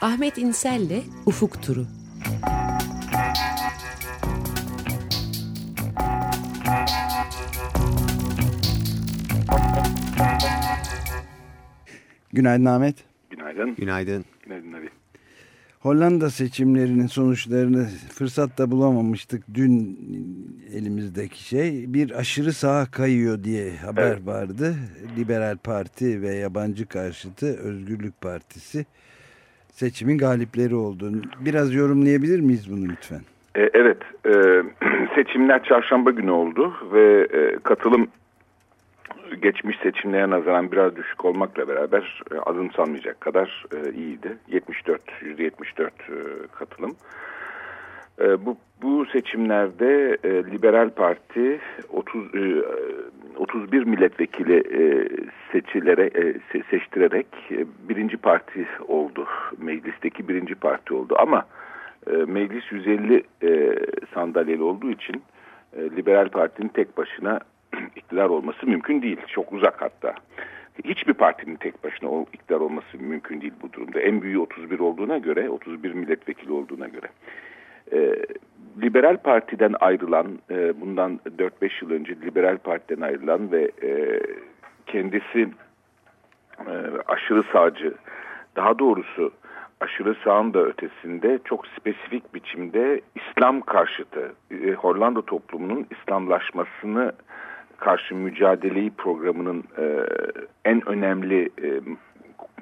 Ahmet İnsel'le Ufuk Turu. Günaydın Ahmet. Günaydın. Günaydın. Günaydın Ali. Hollanda seçimlerinin sonuçlarını fırsatta bulamamıştık. Dün elimizdeki şey bir aşırı sağa kayıyor diye haber evet. vardı. Liberal Parti ve yabancı karşıtı Özgürlük Partisi seçimin galipleri oldu. Biraz yorumlayabilir miyiz bunu lütfen? E, evet. E, seçimler çarşamba günü oldu ve e, katılım geçmiş seçimlere nazaran biraz düşük olmakla beraber e, azımsanmayacak kadar e, iyiydi. 74, %74 e, katılım. E, bu, bu seçimlerde Liberal Parti 30, e, 31 milletvekili e, seçilere, seçtirerek birinci parti oldu. Meclisteki birinci parti oldu ama meclis 150 e, sandalyeli olduğu için Liberal Parti'nin tek başına iktidar olması mümkün değil. Çok uzak hatta. Hiçbir partinin tek başına o iktidar olması mümkün değil bu durumda. En büyüğü 31 olduğuna göre, 31 milletvekili olduğuna göre. E, Liberal Parti'den ayrılan, e, bundan 4-5 yıl önce Liberal Parti'den ayrılan ve e, kendisi e, aşırı sağcı, daha doğrusu aşırı sağın da ötesinde çok spesifik biçimde İslam karşıtı, e, Hollanda toplumunun İslamlaşmasını karşı mücadeleyi programının e, en önemli e,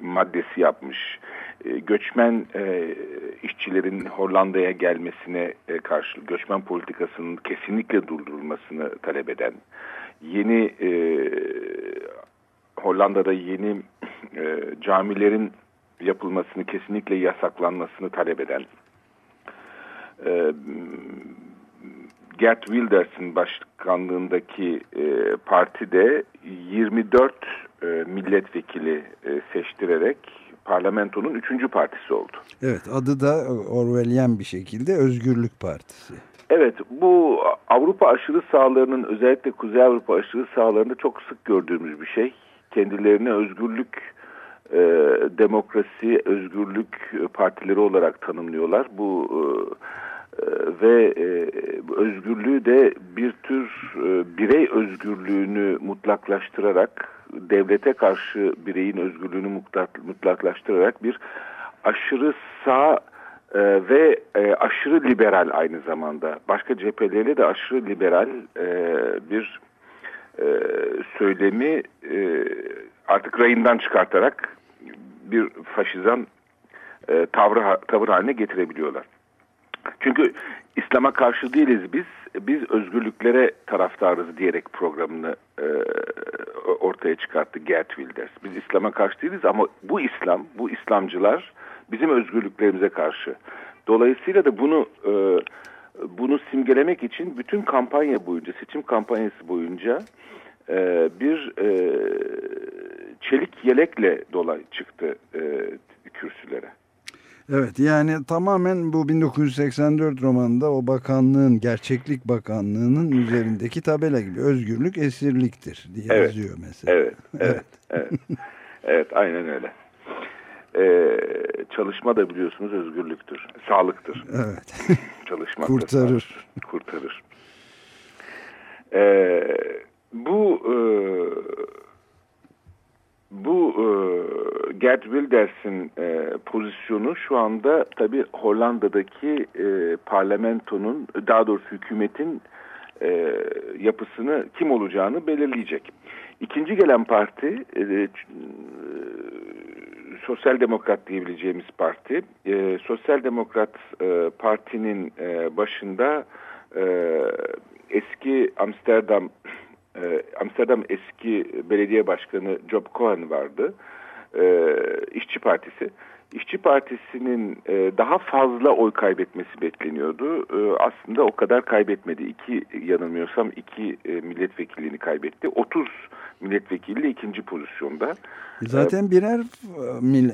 maddesi yapmış. E, göçmen e, işçilerin Hollanda'ya gelmesine e, karşı göçmen politikasının kesinlikle durdurulmasını talep eden, yeni e, Hollanda'da yeni e, camilerin yapılmasını kesinlikle yasaklanmasını talep eden, e, Gert Wilders'in başkanlığındaki e, partide 24 e, milletvekili e, seçtirerek parlamentonun üçüncü partisi oldu. Evet adı da Orwellian bir şekilde Özgürlük Partisi. Evet bu Avrupa aşırı sağlarının özellikle Kuzey Avrupa aşırı sağlarında çok sık gördüğümüz bir şey. Kendilerini özgürlük, e, demokrasi, özgürlük partileri olarak tanımlıyorlar. Bu e, ve e, özgürlüğü de bir tür e, birey özgürlüğünü mutlaklaştırarak devlete karşı bireyin özgürlüğünü mutlak, mutlaklaştırarak bir aşırı sağ e, ve aşırı liberal aynı zamanda başka cephelerle de aşırı liberal bir söylemi artık rayından çıkartarak bir faşizan tavır haline getirebiliyorlar. Çünkü İslam'a karşı değiliz biz. Biz özgürlüklere taraftarız diyerek programını e, ortaya çıkarttı Gert Wilders. Biz İslam'a karşı değiliz ama bu İslam, bu İslamcılar bizim özgürlüklerimize karşı. Dolayısıyla da bunu e, bunu simgelemek için bütün kampanya boyunca, seçim kampanyası boyunca e, bir e, çelik yelekle dolay çıktı e, kürsülere. Evet yani tamamen bu 1984 romanında o bakanlığın Gerçeklik Bakanlığı'nın üzerindeki tabela gibi özgürlük esirliktir diye evet, yazıyor mesela. Evet, evet, evet. evet, aynen öyle. Ee, çalışma da biliyorsunuz özgürlüktür, sağlıktır. Evet. Çalışmak kurtarır. kurtarır. Ee, bu e, bu e, Gert Wilders'in e, pozisyonu şu anda tabi Hollanda'daki e, parlamentonun daha doğrusu hükümetin e, yapısını kim olacağını belirleyecek. İkinci gelen parti e, e, Sosyal Demokrat diyebileceğimiz parti. E, Sosyal Demokrat e, Parti'nin e, başında e, eski Amsterdam e, Amsterdam eski belediye başkanı Job Cohen vardı. E, İşçi Partisi. İşçi Partisi'nin e, daha fazla oy kaybetmesi bekleniyordu. E, aslında o kadar kaybetmedi. İki yanılmıyorsam iki e, milletvekilliğini kaybetti. 30 milletvekili ikinci pozisyonda. Zaten birer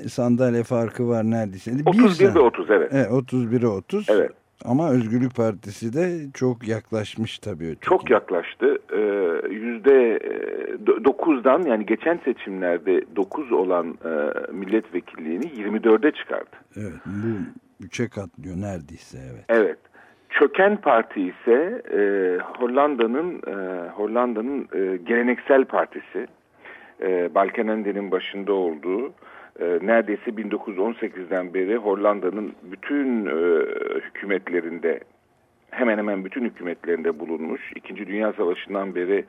sandalye farkı var neredeyse. 31 ve 30 evet. evet 31'e 30. Evet. Ama Özgürlük Partisi de çok yaklaşmış tabii. Öteki. Çok yaklaştı. Ee, yüzde e, dokuzdan yani geçen seçimlerde dokuz olan e, milletvekilliğini 24'e çıkardı. Evet bu üçe katlıyor neredeyse evet. Evet. Çöken parti ise e, Hollanda'nın e, Hollanda'nın e, geleneksel partisi. E, Balkenende'nin başında olduğu e, neredeyse 1918'den beri Hollanda'nın bütün e, hükümetlerinde hemen hemen bütün hükümetlerinde bulunmuş. İkinci Dünya Savaşı'ndan beri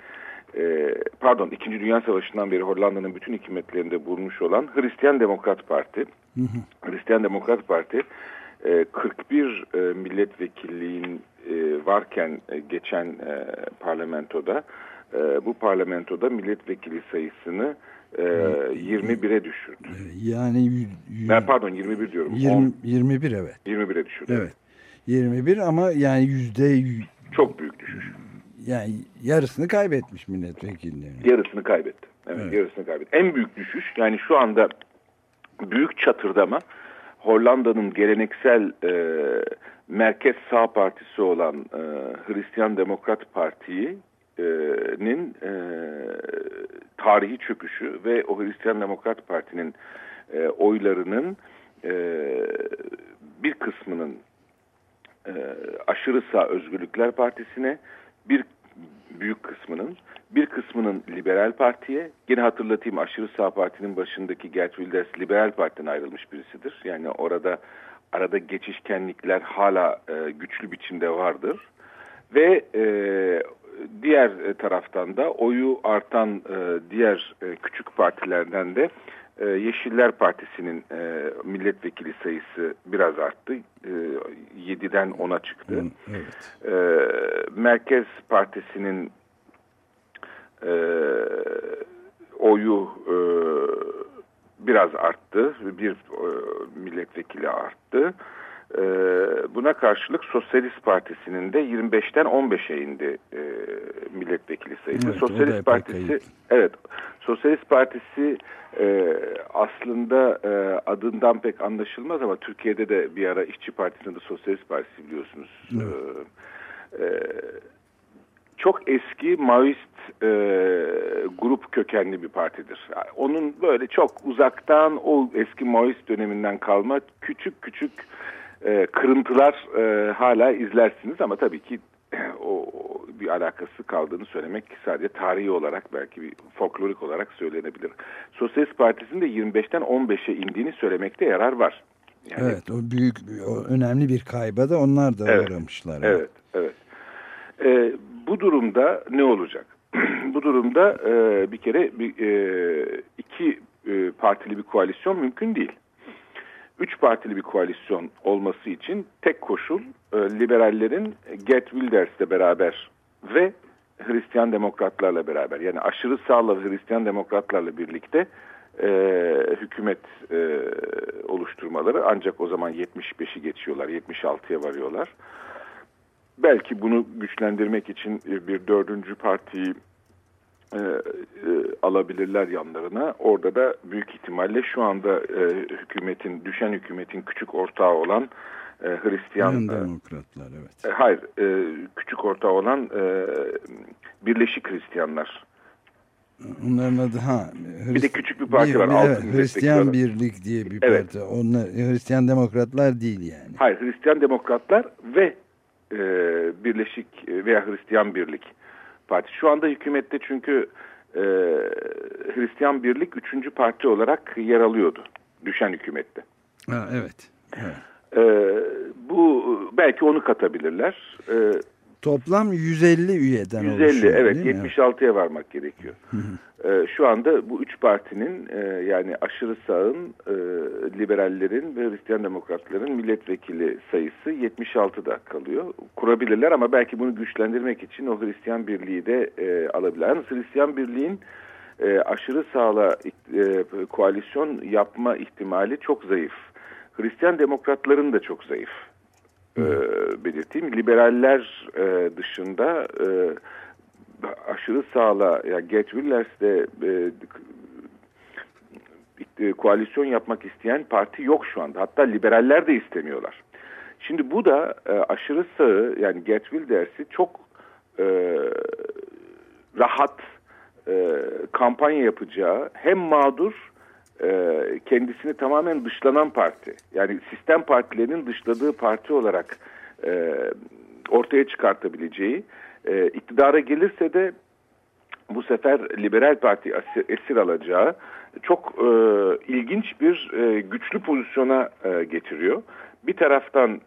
e, pardon İkinci Dünya Savaşı'ndan beri Hollanda'nın bütün hükümetlerinde bulunmuş olan Hristiyan Demokrat Parti. Hı hı. Hristiyan Demokrat Parti 41 e, milletvekilliğin e, varken e, geçen parlamentoda bu parlamentoda milletvekili sayısını 21'e düşürdü. Yani ben pardon 21 diyorum. 20, 21 evet. 21'e düşürdü. Evet. 21 ama yani yüzde çok büyük düşüş. Yani yarısını kaybetmiş milletvekillerinin. Yarısını kaybetti. Evet, evet. yarısını kaybetti. En büyük düşüş yani şu anda büyük çatırdama Hollanda'nın geleneksel e, merkez sağ partisi olan e, Hristiyan Demokrat Parti'nin e, tarihi çöküşü ve o Hristiyan Demokrat Parti'nin e, oylarının e, bir kısmının e, aşırı sağ Özgürlükler Partisi'ne bir büyük kısmının bir kısmının Liberal Parti'ye, yine hatırlatayım aşırı sağ partinin başındaki Gert Wilders Liberal Parti'den ayrılmış birisidir. Yani orada arada geçişkenlikler hala e, güçlü biçimde vardır. Ve e, diğer taraftan da oyu artan e, diğer e, küçük partilerden de e, Yeşiller Partisi'nin e, milletvekili sayısı biraz arttı. E, 7'den 10'a çıktı. Evet. E, Merkez Partisi'nin e, oyu e, biraz arttı. Bir e, milletvekili arttı. E, buna karşılık Sosyalist Partisi'nin de 25'ten 15'e indi e, milletvekili sayısı. Evet, Sosyalist Partisi kayıp. evet Sosyalist Partisi e, aslında e, adından pek anlaşılmaz ama Türkiye'de de bir ara İşçi Partisi'nin de Sosyalist Partisi biliyorsunuz. Evet. E, e, çok eski Maoist e, grup kökenli bir partidir. Yani onun böyle çok uzaktan o eski Maoist döneminden kalma küçük küçük e, kırıntılar e, hala izlersiniz ama tabii ki o, o bir alakası kaldığını söylemek sadece tarihi olarak belki bir folklorik olarak söylenebilir. Sosyalist Partisi'nin de 25'ten 15'e indiğini söylemekte yarar var. Yani, evet o büyük o önemli bir kayba da onlar da evet, uğramışlar. Evet evet. E, bu durumda ne olacak? bu durumda e, bir kere bir, e, iki e, partili bir koalisyon mümkün değil. Üç partili bir koalisyon olması için tek koşul e, liberallerin Get Wilders'le beraber ve Hristiyan demokratlarla beraber yani aşırı sağla Hristiyan demokratlarla birlikte e, hükümet e, oluşturmaları. Ancak o zaman 75'i geçiyorlar 76'ya varıyorlar. Belki bunu güçlendirmek için bir dördüncü partiyi e, e, alabilirler yanlarına. Orada da büyük ihtimalle şu anda e, hükümetin, düşen hükümetin küçük ortağı olan e, Hristiyan... Yan e, demokratlar, evet. E, hayır, e, küçük ortağı olan e, Birleşik Hristiyanlar. Onların adı ha. Hrist bir de küçük bir parti bir, var. Evet, Hristiyan Birlik diye bir evet. parti. Onlar Hristiyan Demokratlar değil yani. Hayır, Hristiyan Demokratlar ve e, Birleşik veya Hristiyan Birlik Parti. Şu anda hükümette çünkü e, Hristiyan Birlik üçüncü parti olarak yer alıyordu düşen hükümette. Ha, evet. evet. E, bu belki onu katabilirler. E, Toplam 150 üyeden 150 oluşuyor, evet 76'ya varmak gerekiyor. e, şu anda bu üç partinin e, yani aşırı sağın, e, liberallerin ve Hristiyan demokratların milletvekili sayısı 76'da kalıyor. Kurabilirler ama belki bunu güçlendirmek için o Hristiyan Birliği de e, alabilirler. Yalnız Hristiyan Birliği'nin e, aşırı sağla e, koalisyon yapma ihtimali çok zayıf. Hristiyan demokratların da çok zayıf e, belirteyim. Liberaller e, dışında e, aşırı sağla ya yani Gert Willers'de e, e, koalisyon yapmak isteyen parti yok şu anda. Hatta liberaller de istemiyorlar. Şimdi bu da e, aşırı sağı yani Gert Wilders'i çok e, rahat e, kampanya yapacağı hem mağdur e, kendisini tamamen dışlanan parti yani sistem partilerinin dışladığı parti olarak e, ortaya çıkartabileceği e, iktidara gelirse de bu sefer Liberal Parti esir alacağı çok ilginç bir güçlü pozisyona getiriyor. Bir taraftan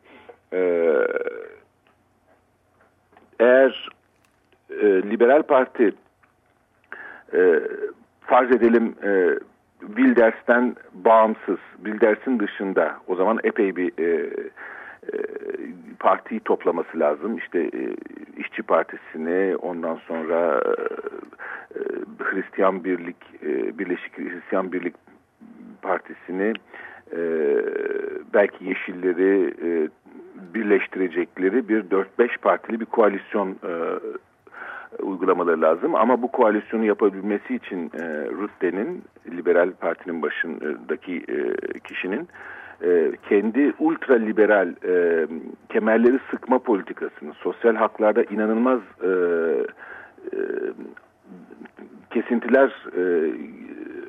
eğer Liberal Parti e, farz edelim e, Wilders'ten bağımsız, Wilders'in dışında o zaman epey bir e, e, partiyi toplaması lazım. İşte e, işçi Partisi'ni ondan sonra e, Hristiyan Birlik e, Birleşik Hristiyan Birlik Partisi'ni e, belki Yeşilleri e, birleştirecekleri bir 4-5 partili bir koalisyon e, uygulamaları lazım. Ama bu koalisyonu yapabilmesi için e, Rutte'nin, Liberal Parti'nin başındaki e, kişinin e, kendi ultra liberal e, kemerleri sıkma politikasını, sosyal haklarda inanılmaz e, e, kesintiler e,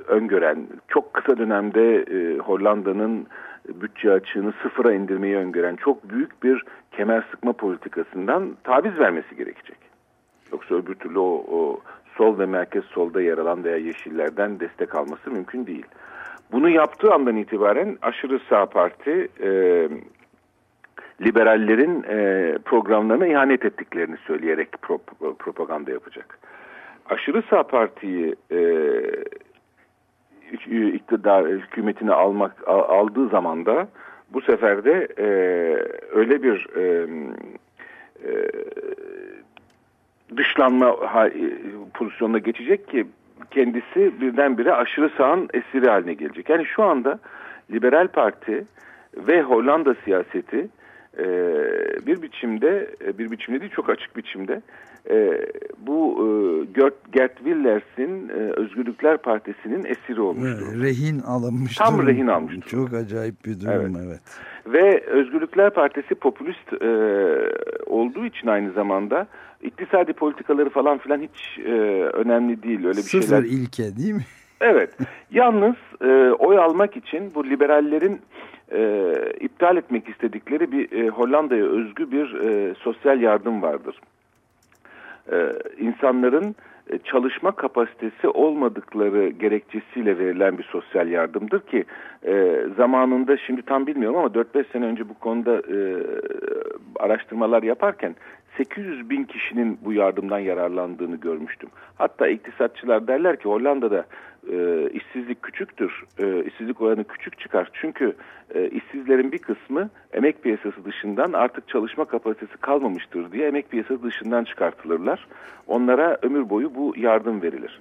öngören, çok kısa dönemde e, Hollanda'nın bütçe açığını sıfıra indirmeyi öngören çok büyük bir kemer sıkma politikasından taviz vermesi gerekecek. Yoksa öbür türlü o, o sol ve merkez solda yer alan veya yeşillerden destek alması mümkün değil. Bunu yaptığı andan itibaren aşırı sağ parti e, liberallerin e, programlarına ihanet ettiklerini söyleyerek pro, propaganda yapacak. Aşırı sağ partiyi e, iktidar hükümetini almak aldığı zaman da bu sefer de e, öyle bir e, e, dışlanma pozisyonuna geçecek ki kendisi birdenbire aşırı sağın esiri haline gelecek. Yani şu anda Liberal Parti ve Hollanda siyaseti e, bir biçimde, e, bir biçimde değil çok açık biçimde e, bu Gert, Gert Willers'in Özgürlükler Partisi'nin esiri olmuştur. Rehin alınmış. Tam rehin almıştır. Çok acayip bir durum evet. evet. Ve Özgürlükler Partisi popülist e, olduğu için aynı zamanda iktisadi politikaları falan filan hiç e, önemli değil. Öyle bir Sıfır şeyler. ilke değil mi? Evet. Yalnız e, oy almak için bu liberallerin e, iptal etmek istedikleri bir e, Hollanda'ya özgü bir e, sosyal yardım vardır. E, insanların e, çalışma kapasitesi olmadıkları gerekçesiyle verilen bir sosyal yardımdır ki e, zamanında şimdi tam bilmiyorum ama 4-5 sene önce bu konuda e, araştırmalar yaparken 800 bin kişinin bu yardımdan yararlandığını görmüştüm. Hatta iktisatçılar derler ki Hollanda'da e, işsizlik küçüktür, e, işsizlik oranı küçük çıkar. Çünkü e, işsizlerin bir kısmı emek piyasası dışından artık çalışma kapasitesi kalmamıştır diye emek piyasası dışından çıkartılırlar. Onlara ömür boyu bu yardım verilir.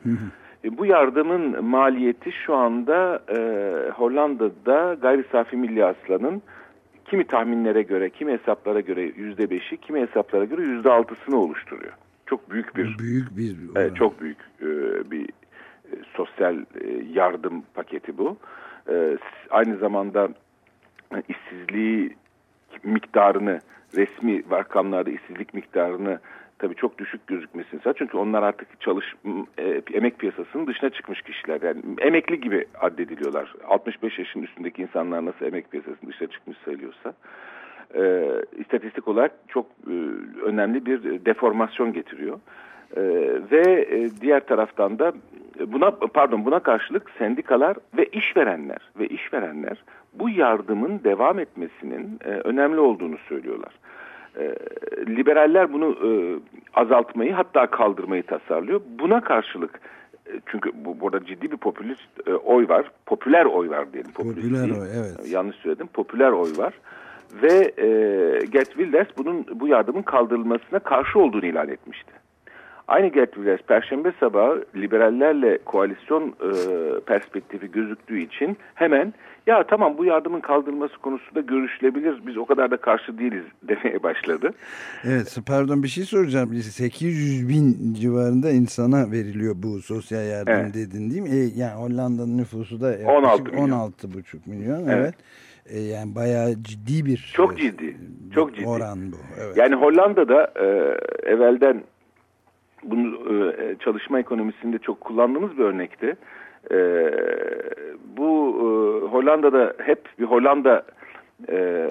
E, bu yardımın maliyeti şu anda e, Hollanda'da gayri safi milli aslanın kimi tahminlere göre, kimi hesaplara göre yüzde beşi, kimi hesaplara göre yüzde altısını oluşturuyor. Çok büyük bir, büyük bir, evet, çok büyük e, bir e, sosyal e, yardım paketi bu. E, aynı zamanda e, işsizliği miktarını, resmi rakamlarda işsizlik miktarını tabii çok düşük gözükmesini sağlar. Çünkü onlar artık çalış e, emek piyasasının dışına çıkmış kişiler. Yani emekli gibi addediliyorlar. 65 yaşın üstündeki insanlar nasıl emek piyasasının dışına çıkmış sayılıyorsa. E, istatistik olarak çok e, önemli bir deformasyon getiriyor. E, ve e, diğer taraftan da buna pardon buna karşılık sendikalar ve işverenler ve işverenler bu yardımın devam etmesinin e, önemli olduğunu söylüyorlar. E, liberaller bunu e, azaltmayı hatta kaldırmayı tasarlıyor. Buna karşılık e, çünkü bu burada ciddi bir popülist e, oy var. Popüler oy var diyelim. Popülist popüler değil. oy evet. Yanlış söyledim. Popüler oy var. Ve e, Gert Wilders bunun bu yardımın kaldırılmasına karşı olduğunu ilan etmişti. Aynı Gert Wilders Perşembe sabahı liberallerle koalisyon e, perspektifi gözüktüğü için hemen ya tamam bu yardımın kaldırılması konusunda görüşülebilir biz o kadar da karşı değiliz demeye başladı. Evet pardon bir şey soracağım. 800 bin civarında insana veriliyor bu sosyal yardım evet. dedin değil mi? E, yani Hollanda'nın nüfusu da 16 milyon. 16,5 milyon evet. evet. E, yani bayağı ciddi bir çok ciddi çok ciddi oran bu. Evet. Yani Hollanda'da e, evvelden bunu e, çalışma ekonomisinde çok kullandığımız bir örnekti. E, bu e, Hollanda'da hep bir Hollanda e,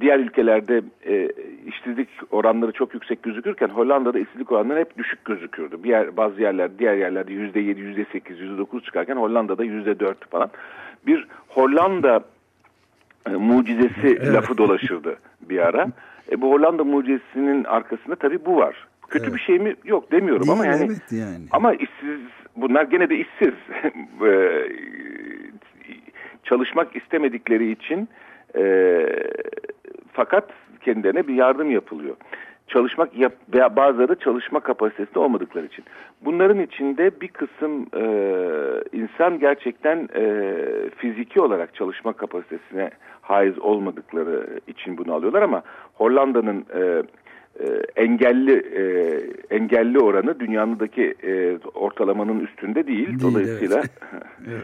diğer ülkelerde e, işsizlik oranları çok yüksek gözükürken Hollanda'da işsizlik oranları hep düşük gözükürdü. Bir yer, bazı yerler, diğer yerlerde yüzde yedi, yüzde sekiz, yüzde dokuz çıkarken Hollanda'da yüzde dört falan. Bir Hollanda e, mucizesi evet. lafı dolaşırdı bir ara. E, bu Hollanda mucizesinin arkasında tabii bu var. Kötü evet. bir şey mi? Yok demiyorum Değil ama yani, evet yani. Ama işsiz bunlar gene de işsiz. E, çalışmak istemedikleri için e, fakat kendilerine bir yardım yapılıyor. Çalışmak yap, veya bazıları çalışma kapasitesinde olmadıkları için. Bunların içinde bir kısım e, insan gerçekten e, fiziki olarak çalışma kapasitesine haiz olmadıkları için bunu alıyorlar ama Hollanda'nın e, engelli e, engelli oranı dünyadaki e, ortalamanın üstünde değil. değil Dolayısıyla evet. evet.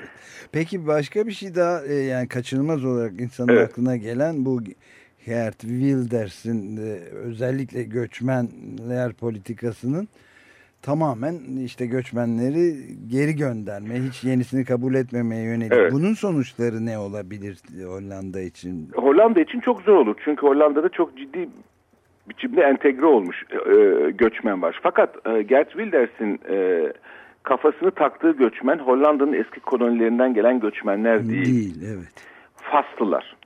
Peki başka bir şey daha e, yani kaçınılmaz olarak insanın evet. aklına gelen bu Geert Wilders'in e, özellikle göçmenler politikasının tamamen işte göçmenleri geri gönderme, hiç yenisini kabul etmemeye yönelik. Evet. Bunun sonuçları ne olabilir Hollanda için? Hollanda için çok zor olur. Çünkü Hollanda'da çok ciddi biçimde entegre olmuş e, e, göçmen var. Fakat e, Gert Wilders'in e, kafasını taktığı göçmen Hollanda'nın eski kolonilerinden gelen göçmenler değil. Değil, evet. Faslılar.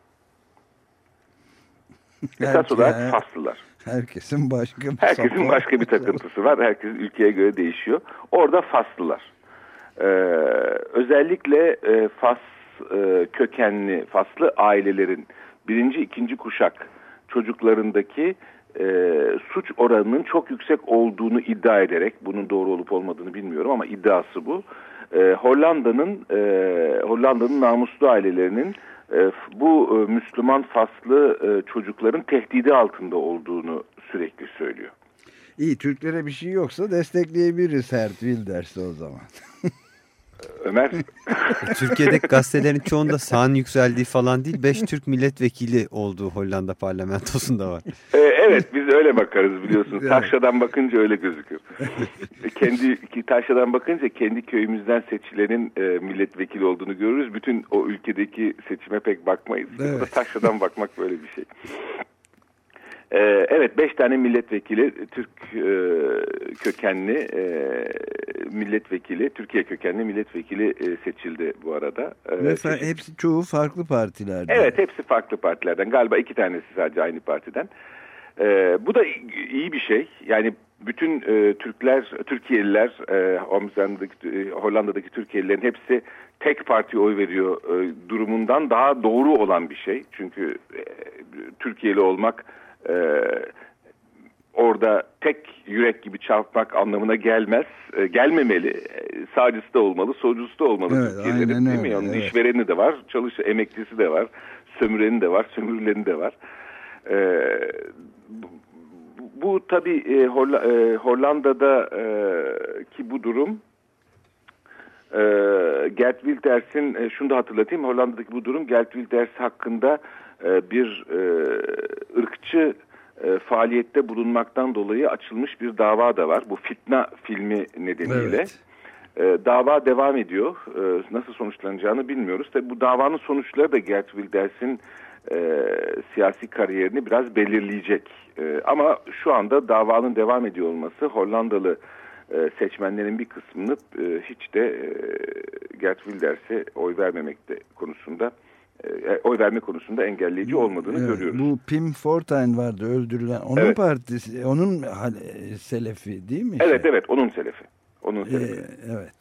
Esas olarak Faslılar. Herkesin başka bir Herkesin başka bir takıntısı var. Herkes ülkeye göre değişiyor. Orada Faslılar. Ee, özellikle e, Fas e, kökenli Faslı ailelerin birinci, ikinci kuşak çocuklarındaki e, suç oranının çok yüksek olduğunu iddia ederek, bunun doğru olup olmadığını bilmiyorum ama iddiası bu. E, Hollanda'nın e, Hollanda'nın namuslu ailelerinin e, bu e, Müslüman faslı e, çocukların tehdidi altında olduğunu sürekli söylüyor. İyi Türklere bir şey yoksa destekleyebiliriz Hert Wilders'i o zaman. Ömer. Türkiye'deki gazetelerin çoğunda sağın yükseldiği falan değil, beş Türk milletvekili olduğu Hollanda parlamentosunda var. Ee, evet biz öyle bakarız biliyorsunuz. Taşra'dan bakınca öyle gözüküyor. kendi Taşra'dan bakınca kendi köyümüzden seçilenin e, milletvekili olduğunu görürüz. Bütün o ülkedeki seçime pek bakmayız. Evet. Taşra'dan bakmak böyle bir şey. Ee, evet beş tane milletvekili Türk e, kökenli e, milletvekili Türkiye kökenli milletvekili e, seçildi bu arada. Ee, Ve Seçil... hepsi çoğu farklı partilerden. Evet hepsi farklı partilerden galiba iki tanesi sadece aynı partiden. Ee, bu da iyi bir şey yani bütün e, Türkler, Türkiye'liler, e, Hollanda'daki, e, Hollanda'daki Türkiye'lilerin hepsi tek parti oy veriyor e, durumundan daha doğru olan bir şey. Çünkü e, Türkiye'li olmak e, orada tek yürek gibi çarpmak anlamına gelmez. E, gelmemeli. E, sağcısı da olmalı, solcusu da olmalı. Evet, aynen değil öyle, mi? Yani evet. işvereni de var, çalış emeklisi de var, sömüreni de var, sömürüleni de var. E, bu, bu tabii e, Holl e, Hollanda'da e, ki bu durum e, Gert Wilders'in e, şunu da hatırlatayım Hollanda'daki bu durum Gert Wilders hakkında e, bir e, ırkçı e, faaliyette bulunmaktan dolayı açılmış bir dava da var. Bu Fitna filmi nedeniyle. Evet. dava devam ediyor. nasıl sonuçlanacağını bilmiyoruz. Tabi bu davanın sonuçları da Gert Wilders'in siyasi kariyerini biraz belirleyecek. ama şu anda davanın devam ediyor olması Hollandalı seçmenlerin bir kısmını hiç de e, Gert Wilders'e oy vermemekte konusunda oy verme konusunda engelleyici olmadığını evet, görüyoruz. Bu Pim Fortuyn vardı öldürülen. Onun evet. partisi, onun selefi değil mi? Evet şey? evet onun selefi. Onun ee, selefi. Ee, evet.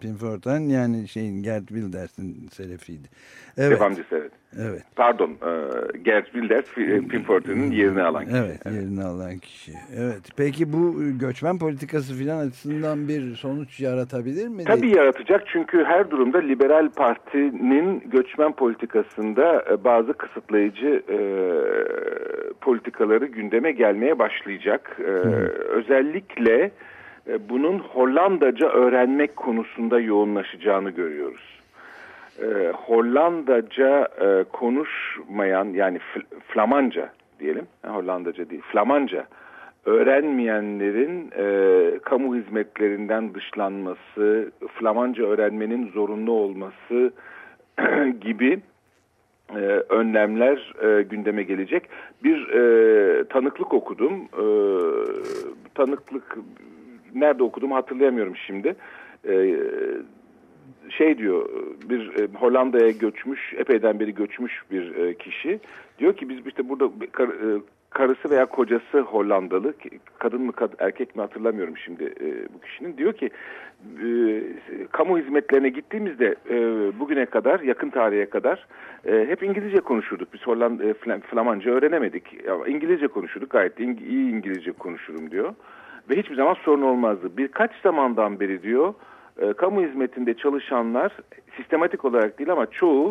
Pim Fortuyn yani şeyin Gert Wilders'in selefiydi. Evet. Devamcısı evet. Evet. Pardon, e, Gert Wilders e, Pimfortu'nun yerini alan kişi. Evet, yerini alan kişi. Evet. Peki bu göçmen politikası filan açısından bir sonuç yaratabilir mi? Tabii yaratacak çünkü her durumda Liberal Parti'nin göçmen politikasında e, bazı kısıtlayıcı e, politikaları gündeme gelmeye başlayacak. E, özellikle e, bunun Hollandaca öğrenmek konusunda yoğunlaşacağını görüyoruz. E, Hollandaca e, konuşmayan yani Flamanca diyelim, Hollandaca değil, Flamanca öğrenmeyenlerin e, kamu hizmetlerinden dışlanması, Flamanca öğrenmenin zorunlu olması gibi e, önlemler e, gündeme gelecek. Bir e, tanıklık okudum. E, tanıklık nerede okudum hatırlayamıyorum şimdi. E, şey diyor bir e, Hollanda'ya göçmüş epeyden beri göçmüş bir e, kişi. Diyor ki biz işte burada e, karısı veya kocası Hollandalı. Kadın mı kad, erkek mi hatırlamıyorum şimdi bu kişinin. Diyor ki kamu hizmetlerine gittiğimizde bugüne kadar yakın tarihe kadar hep İngilizce konuşurduk. Biz Hollanda e, Flamanca öğrenemedik. İngilizce konuşurduk. Gayet iyi İngilizce konuşurum diyor. Ve hiçbir zaman sorun olmazdı. Birkaç zamandan beri diyor e, kamu hizmetinde çalışanlar sistematik olarak değil ama çoğu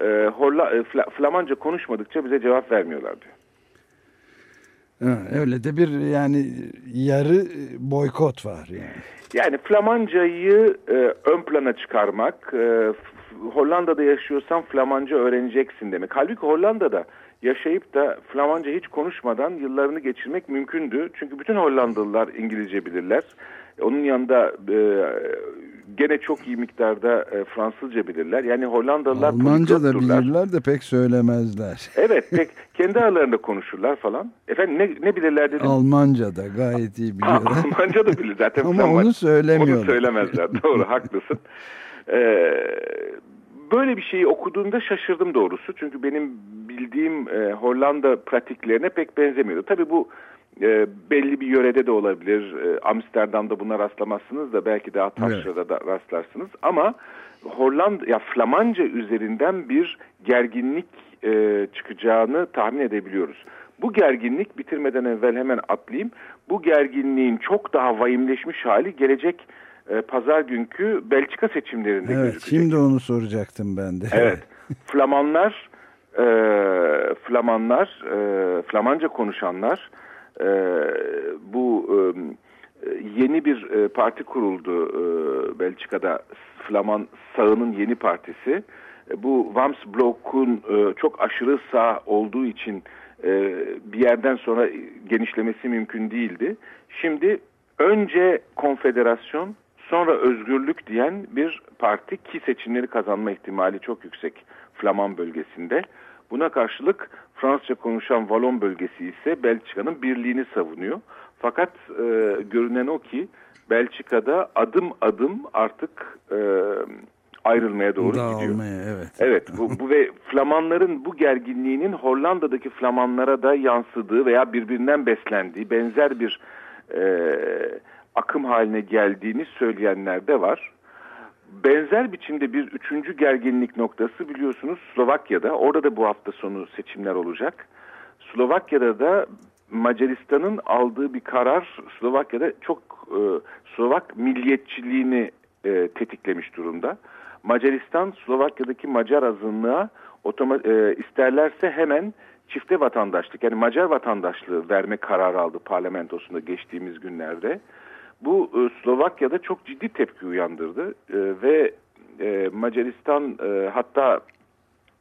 e, Holla, e, Fla, Flamanca konuşmadıkça bize cevap vermiyorlar diyor. Öyle de bir yani yarı boykot var yani. Yani Flamancayı e, ön plana çıkarmak, e, Hollanda'da yaşıyorsan Flamanca öğreneceksin demek. Halbuki Hollanda'da yaşayıp da Flamanca hiç konuşmadan yıllarını geçirmek mümkündü. Çünkü bütün Hollandalılar İngilizce bilirler. Onun yanında e, gene çok iyi miktarda e, Fransızca bilirler. Yani Hollandalılar Almanca da bilirler de pek söylemezler. Evet, pek kendi aralarında konuşurlar falan. Efendim ne, ne bilirler dedim? Almanca da gayet iyi biliyorlar. Almanca da bilir zaten. Ama onu söylemiyorlar. Onu söylemezler. Doğru, haklısın. Ee, böyle bir şeyi okuduğumda şaşırdım doğrusu. Çünkü benim bildiğim e, Hollanda pratiklerine pek benzemiyordu. Tabii bu e, belli bir yörede de olabilir. E, Amsterdam'da buna rastlamazsınız da belki daha taşrada evet. da rastlarsınız. Ama Hollanda ya Flamanca üzerinden bir gerginlik e, çıkacağını tahmin edebiliyoruz. Bu gerginlik bitirmeden evvel hemen atlayayım. Bu gerginliğin çok daha vahimleşmiş hali gelecek e, pazar günkü Belçika seçimlerinde evet, gözükecek. Şimdi onu soracaktım ben de. Evet. Flamanlar, e, Flamanlar, e, Flamanca konuşanlar e, bu e, yeni bir e, parti kuruldu e, Belçika'da Flaman sağının yeni partisi. E, bu Wams Blok'un e, çok aşırı sağ olduğu için e, bir yerden sonra genişlemesi mümkün değildi. Şimdi önce konfederasyon sonra özgürlük diyen bir parti ki seçimleri kazanma ihtimali çok yüksek Flaman bölgesinde. Buna karşılık Fransızca konuşan Valon bölgesi ise Belçika'nın birliğini savunuyor. Fakat e, görünen o ki Belçika'da adım adım artık e, ayrılmaya doğru Dağılmaya, gidiyor. Evet. Evet. Bu, bu ve Flamanların bu gerginliğinin Hollanda'daki Flamanlara da yansıdığı veya birbirinden beslendiği benzer bir e, akım haline geldiğini söyleyenler de var. Benzer biçimde bir üçüncü gerginlik noktası biliyorsunuz Slovakya'da. Orada da bu hafta sonu seçimler olacak. Slovakya'da da Macaristan'ın aldığı bir karar Slovakya'da çok e, Slovak milliyetçiliğini e, tetiklemiş durumda. Macaristan Slovakya'daki Macar azınlığa otoma, e, isterlerse hemen çifte vatandaşlık yani Macar vatandaşlığı verme kararı aldı parlamentosunda geçtiğimiz günlerde. Bu e, Slovakya'da çok ciddi tepki uyandırdı e, ve e, Macaristan e, hatta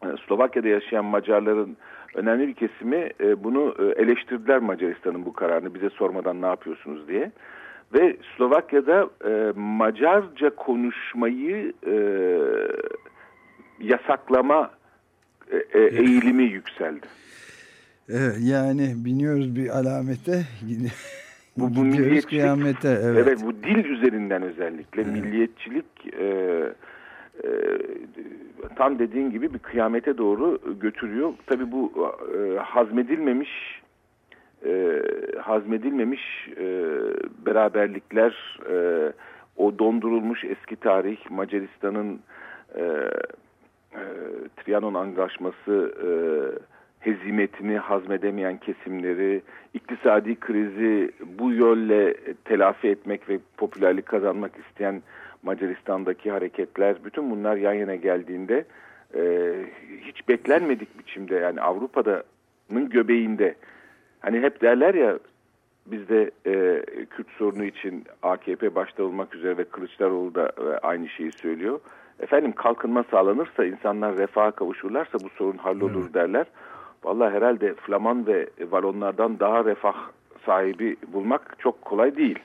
e, Slovakya'da yaşayan Macarların önemli bir kesimi e, bunu e, eleştirdiler Macaristan'ın bu kararını bize sormadan ne yapıyorsunuz diye. Ve Slovakya'da e, Macarca konuşmayı e, yasaklama e, e, eğilimi yükseldi. Evet, yani biniyoruz bir alamete bu, bu milliyetçilik, kıyamete, evet. evet bu dil üzerinden özellikle evet. milliyetçilik e, e, tam dediğin gibi bir kıyamete doğru götürüyor. Tabii bu e, hazmedilmemiş e, hazmedilmemiş e, beraberlikler, e, o dondurulmuş eski tarih, Macaristan'ın e, e, Trianon Anlaşması e, hezimetini hazmedemeyen kesimleri, iktisadi krizi bu yölle telafi etmek ve popülerlik kazanmak isteyen Macaristan'daki hareketler, bütün bunlar yan yana geldiğinde e, hiç beklenmedik biçimde yani Avrupa'nın göbeğinde hani hep derler ya bizde e, Kürt sorunu için AKP başta olmak üzere ve Kılıçdaroğlu da e, aynı şeyi söylüyor. Efendim kalkınma sağlanırsa insanlar refaha kavuşurlarsa bu sorun hallolur evet. derler. Vallahi herhalde Flaman ve Valonlardan daha refah sahibi bulmak çok kolay değil.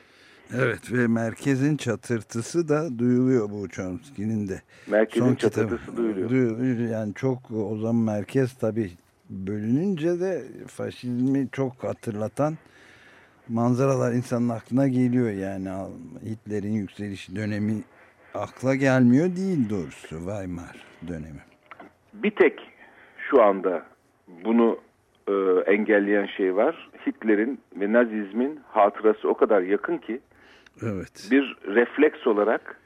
Evet ve merkezin çatırtısı da duyuluyor bu Chomsky'nin de. Merkezin Son çatırtısı kitabı, duyuluyor. duyuluyor. Yani çok o zaman merkez tabii bölününce de faşizmi çok hatırlatan manzaralar insanın aklına geliyor yani Hitler'in yükseliş dönemi akla gelmiyor değil doğrusu Weimar dönemi. Bir tek şu anda bunu e, engelleyen şey var. Hitler'in ve Nazizmin hatırası o kadar yakın ki evet. bir refleks olarak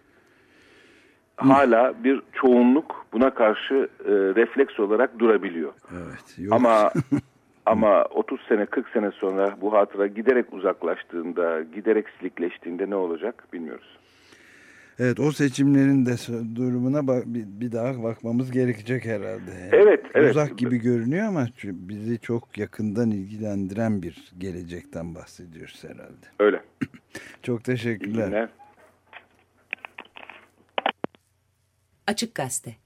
hala bir çoğunluk buna karşı e, refleks olarak durabiliyor. Evet. Yok. Ama ama 30 sene 40 sene sonra bu hatıra giderek uzaklaştığında, giderek silikleştiğinde ne olacak bilmiyoruz. Evet o seçimlerin de durumuna bak, bir, bir daha bakmamız gerekecek herhalde. Yani evet, evet. Uzak gibi görünüyor ama bizi çok yakından ilgilendiren bir gelecekten bahsediyoruz herhalde. Öyle. çok teşekkürler. Açık Gazete